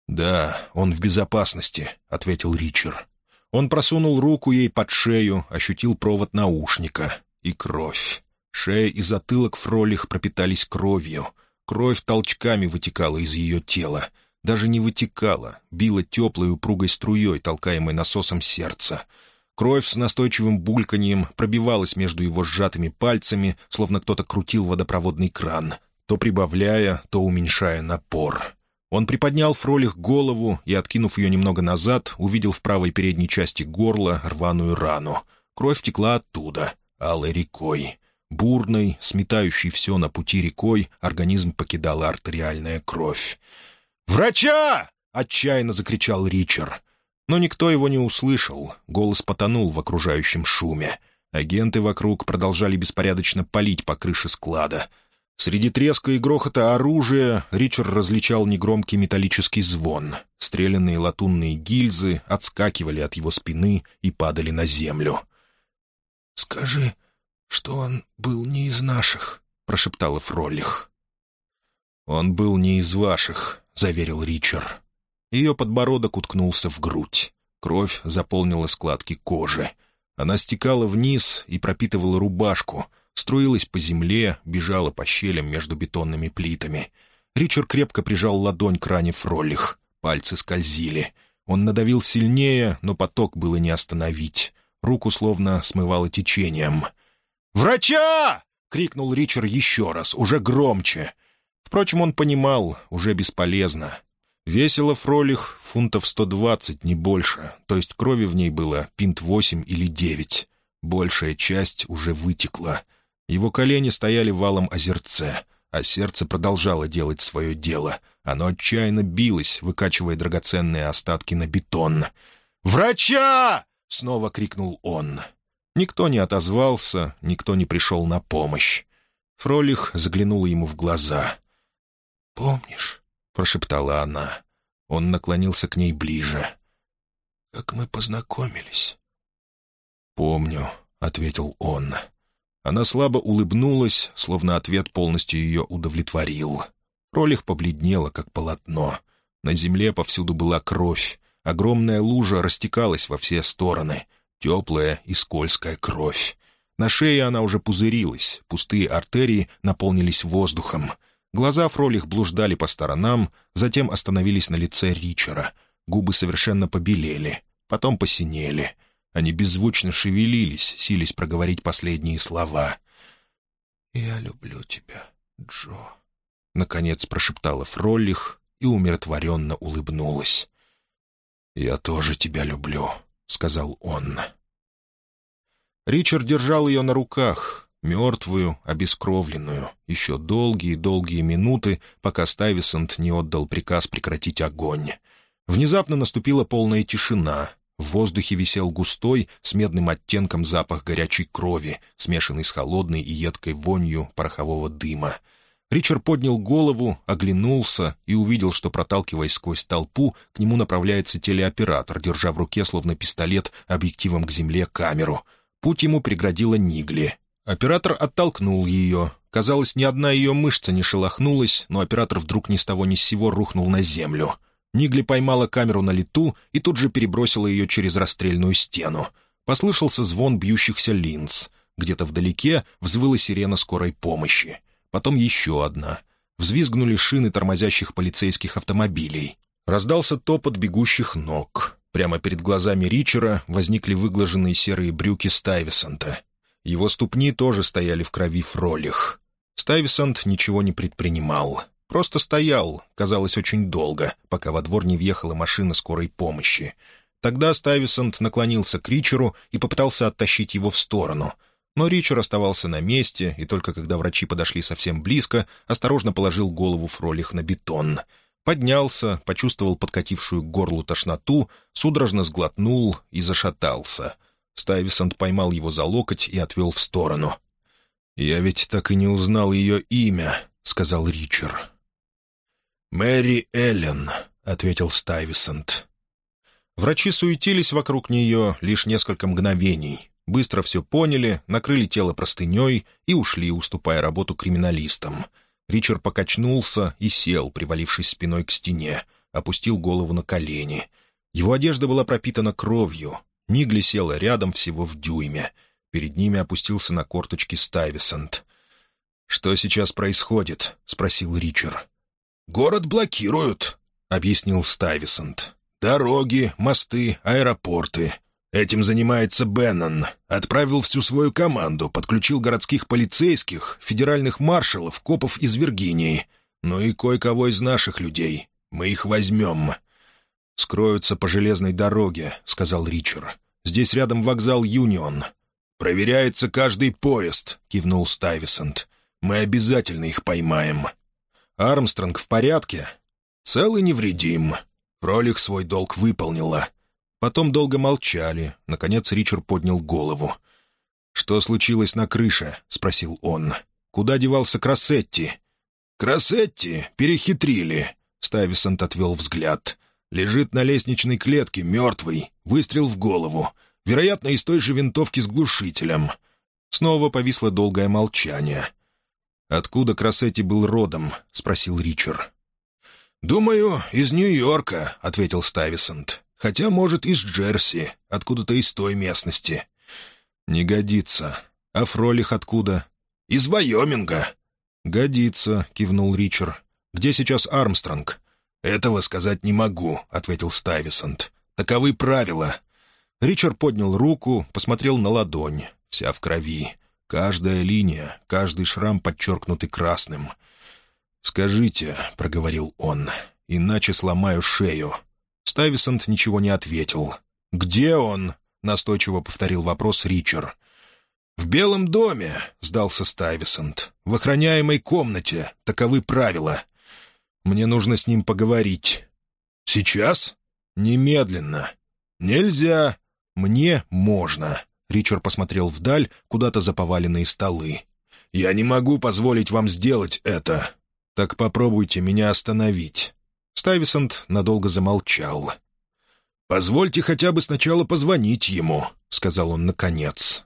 «Да, он в безопасности», — ответил Ричард. Он просунул руку ей под шею, ощутил провод наушника. И кровь. Шея и затылок Фролих пропитались кровью. Кровь толчками вытекала из ее тела. Даже не вытекала, била теплой упругой струей, толкаемой насосом сердца. Кровь с настойчивым бульканьем пробивалась между его сжатыми пальцами, словно кто-то крутил водопроводный кран, то прибавляя, то уменьшая напор. Он приподнял Фролих голову и, откинув ее немного назад, увидел в правой передней части горла рваную рану. Кровь текла оттуда, алой рекой. Бурной, сметающей все на пути рекой, организм покидала артериальная кровь. «Врача!» — отчаянно закричал Ричард. Но никто его не услышал, голос потонул в окружающем шуме. Агенты вокруг продолжали беспорядочно палить по крыше склада — Среди треска и грохота оружия Ричард различал негромкий металлический звон. Стрелянные латунные гильзы отскакивали от его спины и падали на землю. «Скажи, что он был не из наших», — прошептала Фроллих. «Он был не из ваших», — заверил Ричард. Ее подбородок уткнулся в грудь. Кровь заполнила складки кожи. Она стекала вниз и пропитывала рубашку — струилась по земле, бежала по щелям между бетонными плитами. Ричард крепко прижал ладонь к ране Фроллих. Пальцы скользили. Он надавил сильнее, но поток было не остановить. Руку словно смывало течением. «Врача!» — крикнул Ричард еще раз, уже громче. Впрочем, он понимал, уже бесполезно. Весила Фролих фунтов сто двадцать, не больше, то есть крови в ней было пинт восемь или девять. Большая часть уже вытекла. Его колени стояли валом озерце, а сердце продолжало делать свое дело. Оно отчаянно билось, выкачивая драгоценные остатки на бетон. «Врача!» — снова крикнул он. Никто не отозвался, никто не пришел на помощь. Фролих заглянула ему в глаза. «Помнишь?» — прошептала она. Он наклонился к ней ближе. «Как мы познакомились?» «Помню», — ответил он. Она слабо улыбнулась, словно ответ полностью ее удовлетворил. Ролих побледнела, как полотно. На земле повсюду была кровь. Огромная лужа растекалась во все стороны. Теплая и скользкая кровь. На шее она уже пузырилась, пустые артерии наполнились воздухом. Глаза Фролих блуждали по сторонам, затем остановились на лице Ричера. Губы совершенно побелели, потом посинели. Они беззвучно шевелились, сились проговорить последние слова. «Я люблю тебя, Джо», — наконец прошептала Фроллих и умиротворенно улыбнулась. «Я тоже тебя люблю», — сказал он. Ричард держал ее на руках, мертвую, обескровленную, еще долгие-долгие минуты, пока Стайвисонт не отдал приказ прекратить огонь. Внезапно наступила полная тишина, в воздухе висел густой, с медным оттенком запах горячей крови, смешанный с холодной и едкой вонью порохового дыма. Ричард поднял голову, оглянулся и увидел, что, проталкиваясь сквозь толпу, к нему направляется телеоператор, держа в руке, словно пистолет, объективом к земле камеру. Путь ему преградила Нигли. Оператор оттолкнул ее. Казалось, ни одна ее мышца не шелохнулась, но оператор вдруг ни с того ни с сего рухнул на землю. Нигли поймала камеру на лету и тут же перебросила ее через расстрельную стену. Послышался звон бьющихся линз. Где-то вдалеке взвыла сирена скорой помощи. Потом еще одна. Взвизгнули шины тормозящих полицейских автомобилей. Раздался топот бегущих ног. Прямо перед глазами Ричера возникли выглаженные серые брюки Стайвисонта. Его ступни тоже стояли в крови фролих. Стайвисонт ничего не предпринимал. Просто стоял, казалось, очень долго, пока во двор не въехала машина скорой помощи. Тогда Стайвисонт наклонился к Ричеру и попытался оттащить его в сторону. Но Ричер оставался на месте, и только когда врачи подошли совсем близко, осторожно положил голову Фролих на бетон. Поднялся, почувствовал подкатившую к горлу тошноту, судорожно сглотнул и зашатался. Стайвисонт поймал его за локоть и отвел в сторону. «Я ведь так и не узнал ее имя», — сказал Ричард. «Мэри Эллен», — ответил Стайвисонт. Врачи суетились вокруг нее лишь несколько мгновений. Быстро все поняли, накрыли тело простыней и ушли, уступая работу криминалистам. Ричард покачнулся и сел, привалившись спиной к стене. опустил голову на колени. Его одежда была пропитана кровью. Нигли села рядом всего в дюйме. Перед ними опустился на корточки Стайвисонт. «Что сейчас происходит?» — спросил Ричард. «Город блокируют», — объяснил Стайвисонт. «Дороги, мосты, аэропорты. Этим занимается Беннон. Отправил всю свою команду, подключил городских полицейских, федеральных маршалов, копов из Виргинии. Ну и кое-кого из наших людей. Мы их возьмем». «Скроются по железной дороге», — сказал Ричард. «Здесь рядом вокзал Юнион». «Проверяется каждый поезд», — кивнул Стайвисонт. «Мы обязательно их поймаем». «Армстронг в порядке?» «Цел и невредим. Фролих свой долг выполнила. Потом долго молчали. Наконец Ричард поднял голову. «Что случилось на крыше?» — спросил он. «Куда девался Крассетти?» «Крассетти перехитрили», — Стайвисонт отвел взгляд. «Лежит на лестничной клетке, мертвый, выстрел в голову. Вероятно, из той же винтовки с глушителем». Снова повисло долгое молчание. «Откуда Крассетти был родом?» — спросил Ричард. «Думаю, из Нью-Йорка», — ответил Стайвисонт. Хотя, может, из Джерси, откуда-то из той местности. Не годится. А Фролих откуда? Из Вайоминга. Годится, кивнул Ричард. Где сейчас Армстронг? Этого сказать не могу, ответил Стайвисонт. Таковы правила. Ричард поднял руку, посмотрел на ладонь. Вся в крови. Каждая линия, каждый шрам подчеркнутый красным. «Скажите», — проговорил он, — «иначе сломаю шею. Стайвисонт ничего не ответил. «Где он?» — настойчиво повторил вопрос Ричард. «В Белом доме», — сдался Стайвисонт. «В охраняемой комнате. Таковы правила. Мне нужно с ним поговорить». «Сейчас?» «Немедленно». «Нельзя». «Мне можно». Ричард посмотрел вдаль, куда-то за поваленные столы. «Я не могу позволить вам сделать это. Так попробуйте меня остановить. Стайвисонт надолго замолчал. «Позвольте хотя бы сначала позвонить ему», — сказал он наконец.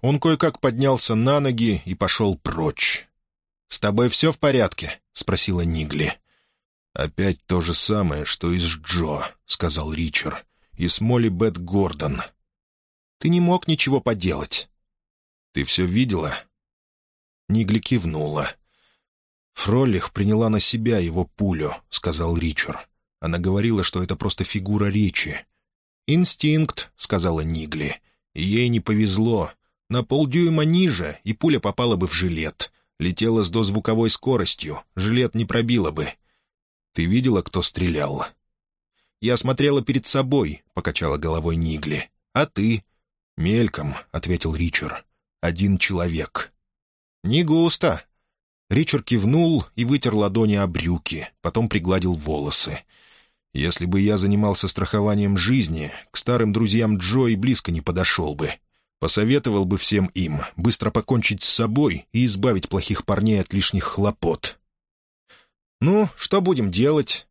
Он кое-как поднялся на ноги и пошел прочь. «С тобой все в порядке?» — спросила Нигли. «Опять то же самое, что и с Джо», — сказал Ричард, — «и с Молли Бет Гордон». «Ты не мог ничего поделать». «Ты все видела?» Нигли кивнула. «Фроллих приняла на себя его пулю», — сказал Ричард. Она говорила, что это просто фигура речи. «Инстинкт», — сказала Нигли. ей не повезло. На полдюйма ниже, и пуля попала бы в жилет. Летела с дозвуковой скоростью, жилет не пробила бы. «Ты видела, кто стрелял?» «Я смотрела перед собой», — покачала головой Нигли. «А ты?» «Мельком», — ответил Ричард. «Один человек». «Не густо», Ричард кивнул и вытер ладони о брюки, потом пригладил волосы. «Если бы я занимался страхованием жизни, к старым друзьям Джо и близко не подошел бы. Посоветовал бы всем им быстро покончить с собой и избавить плохих парней от лишних хлопот». «Ну, что будем делать?»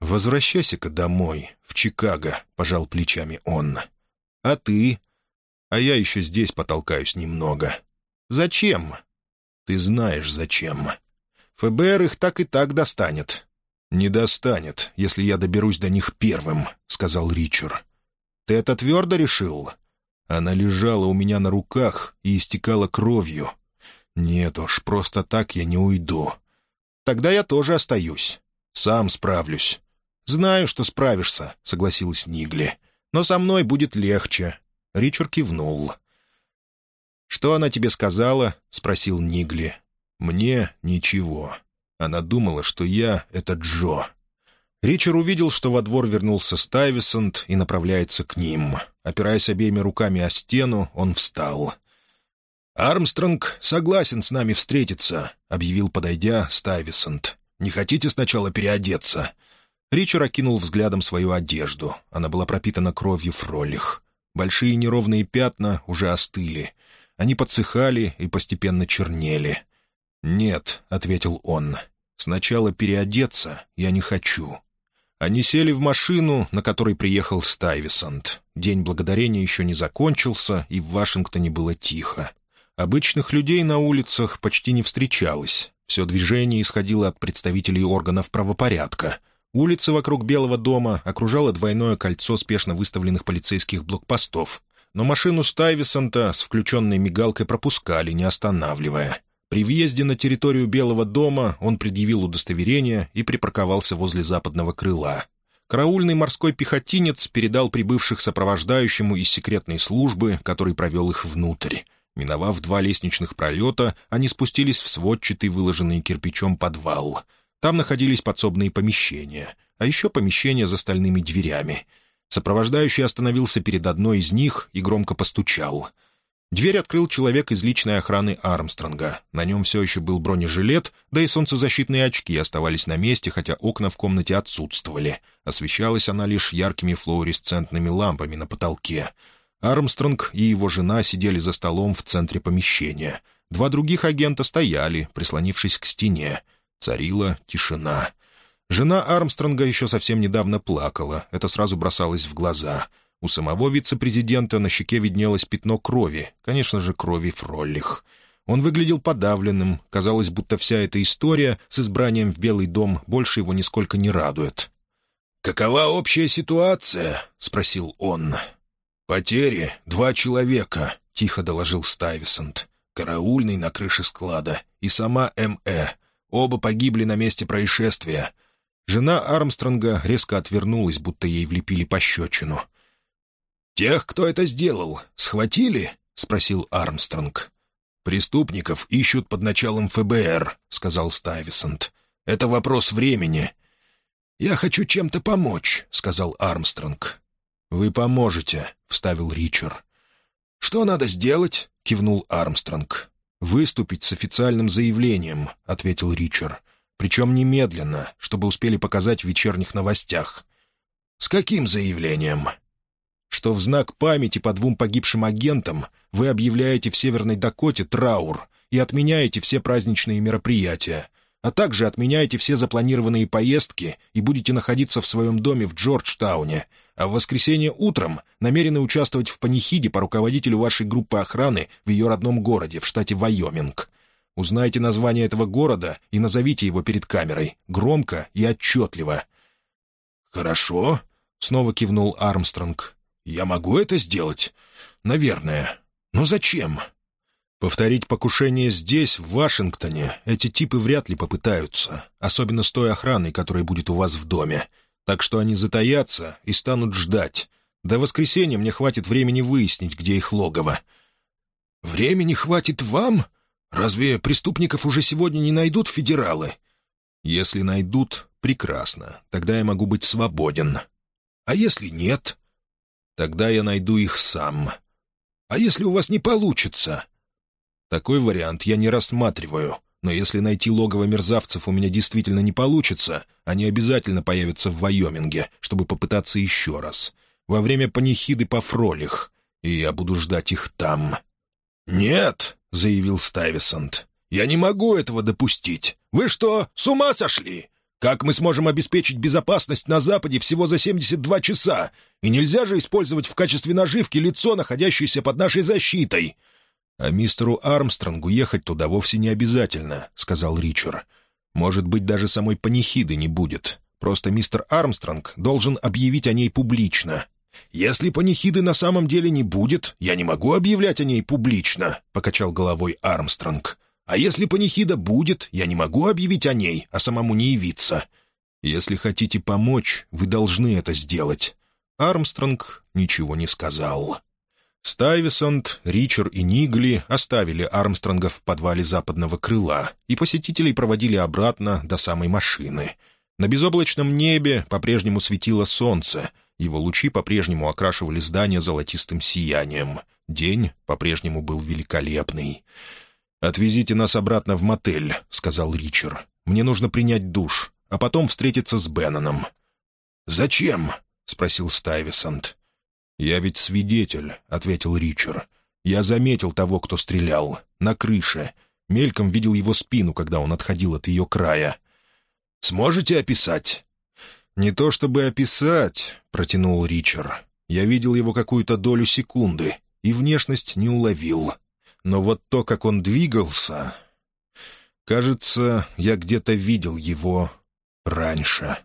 «Возвращайся-ка домой, в Чикаго», — пожал плечами он. «А ты?» «А я еще здесь потолкаюсь немного». «Зачем?» Ты знаешь, зачем. ФБР их так и так достанет». «Не достанет, если я доберусь до них первым», — сказал Ричард. «Ты это твердо решил?» Она лежала у меня на руках и истекала кровью. «Нет уж, просто так я не уйду. Тогда я тоже остаюсь. Сам справлюсь». «Знаю, что справишься», — согласилась Нигли. «Но со мной будет легче». Ричард кивнул. «Что она тебе сказала?» — спросил Нигли. «Мне ничего. Она думала, что я — это Джо». Ричард увидел, что во двор вернулся Стайвисонт и направляется к ним. Опираясь обеими руками о стену, он встал. «Армстронг согласен с нами встретиться», — объявил, подойдя, Стайвисонт. «Не хотите сначала переодеться?» Ричард окинул взглядом свою одежду. Она была пропитана кровью фролих. Большие неровные пятна уже остыли. Они подсыхали и постепенно чернели. «Нет», — ответил он, — «сначала переодеться я не хочу». Они сели в машину, на которой приехал Стайвисонт. День благодарения еще не закончился, и в Вашингтоне было тихо. Обычных людей на улицах почти не встречалось. Все движение исходило от представителей органов правопорядка. Улица вокруг Белого дома окружала двойное кольцо спешно выставленных полицейских блокпостов. Но машину Стайвисонта с включенной мигалкой пропускали, не останавливая. При въезде на территорию Белого дома он предъявил удостоверение и припарковался возле западного крыла. Караульный морской пехотинец передал прибывших сопровождающему из секретной службы, который провел их внутрь. Миновав два лестничных пролета, они спустились в сводчатый, выложенный кирпичом подвал. Там находились подсобные помещения, а еще помещения за стальными дверями. Сопровождающий остановился перед одной из них и громко постучал. Дверь открыл человек из личной охраны Армстронга. На нем все еще был бронежилет, да и солнцезащитные очки оставались на месте, хотя окна в комнате отсутствовали. Освещалась она лишь яркими флуоресцентными лампами на потолке — Армстронг и его жена сидели за столом в центре помещения. Два других агента стояли, прислонившись к стене. Царила тишина. Жена Армстронга еще совсем недавно плакала, это сразу бросалось в глаза. У самого вице-президента на щеке виднелось пятно крови, конечно же, крови Фроллих. Он выглядел подавленным, казалось, будто вся эта история с избранием в Белый дом больше его нисколько не радует. «Какова общая ситуация?» — спросил он. «Потери — два человека», — тихо доложил Стайвисонт. «Караульный на крыше склада и сама М.Э. Оба погибли на месте происшествия». Жена Армстронга резко отвернулась, будто ей влепили пощечину. «Тех, кто это сделал, схватили?» — спросил Армстронг. «Преступников ищут под началом ФБР», — сказал Стайвисонт. «Это вопрос времени». «Я хочу чем-то помочь», — сказал Армстронг. «Вы поможете», — вставил Ричард. «Что надо сделать?» — кивнул Армстронг. «Выступить с официальным заявлением», — ответил Ричард. «Причем немедленно, чтобы успели показать в вечерних новостях». «С каким заявлением?» «Что в знак памяти по двум погибшим агентам вы объявляете в Северной Дакоте траур и отменяете все праздничные мероприятия, а также отменяете все запланированные поездки и будете находиться в своем доме в Джорджтауне, а в воскресенье утром намерены участвовать в панихиде по руководителю вашей группы охраны в ее родном городе, в штате Вайоминг. Узнайте название этого города и назовите его перед камерой, громко и отчетливо». «Хорошо», — снова кивнул Армстронг. «Я могу это сделать? Наверное. Но зачем?» Повторить покушение здесь, в Вашингтоне, эти типы вряд ли попытаются, особенно с той охраной, которая будет у вас в доме. Так что они затаятся и станут ждать. До воскресенья мне хватит времени выяснить, где их логово. «Времени хватит вам? Разве преступников уже сегодня не найдут федералы?» «Если найдут, прекрасно. Тогда я могу быть свободен. А если нет?» «Тогда я найду их сам. А если у вас не получится?» Такой вариант я не рассматриваю, но если найти логово мерзавцев у меня действительно не получится, они обязательно появятся в Вайоминге, чтобы попытаться еще раз. Во время панихиды по фролих, и я буду ждать их там». «Нет», — заявил Стайвисонт, — «я не могу этого допустить. Вы что, с ума сошли? Как мы сможем обеспечить безопасность на Западе всего за 72 часа? И нельзя же использовать в качестве наживки лицо, находящееся под нашей защитой. «А мистеру Армстронгу ехать туда вовсе не обязательно», — сказал Ричард. «Может быть, даже самой панихиды не будет. Просто мистер Армстронг должен объявить о ней публично». «Если панихиды на самом деле не будет, я не могу объявлять о ней публично», — покачал головой Армстронг. «А если панихида будет, я не могу объявить о ней, а самому не явиться». «Если хотите помочь, вы должны это сделать». Армстронг ничего не сказал. Стайвисонт, Ричард и Нигли оставили Армстронга в подвале западного крыла, и посетителей проводили обратно до самой машины. На безоблачном небе по-прежнему светило солнце, его лучи по-прежнему окрашивали здание золотистым сиянием. День по-прежнему был великолепный. «Отвезите нас обратно в мотель», — сказал Ричард. «Мне нужно принять душ, а потом встретиться с Бенноном». «Зачем?» — спросил Стайвисонт. «Я ведь свидетель», — ответил Ричард. «Я заметил того, кто стрелял. На крыше. Мельком видел его спину, когда он отходил от ее края». «Сможете описать?» «Не то чтобы описать», — протянул Ричард. «Я видел его какую-то долю секунды и внешность не уловил. Но вот то, как он двигался... Кажется, я где-то видел его раньше».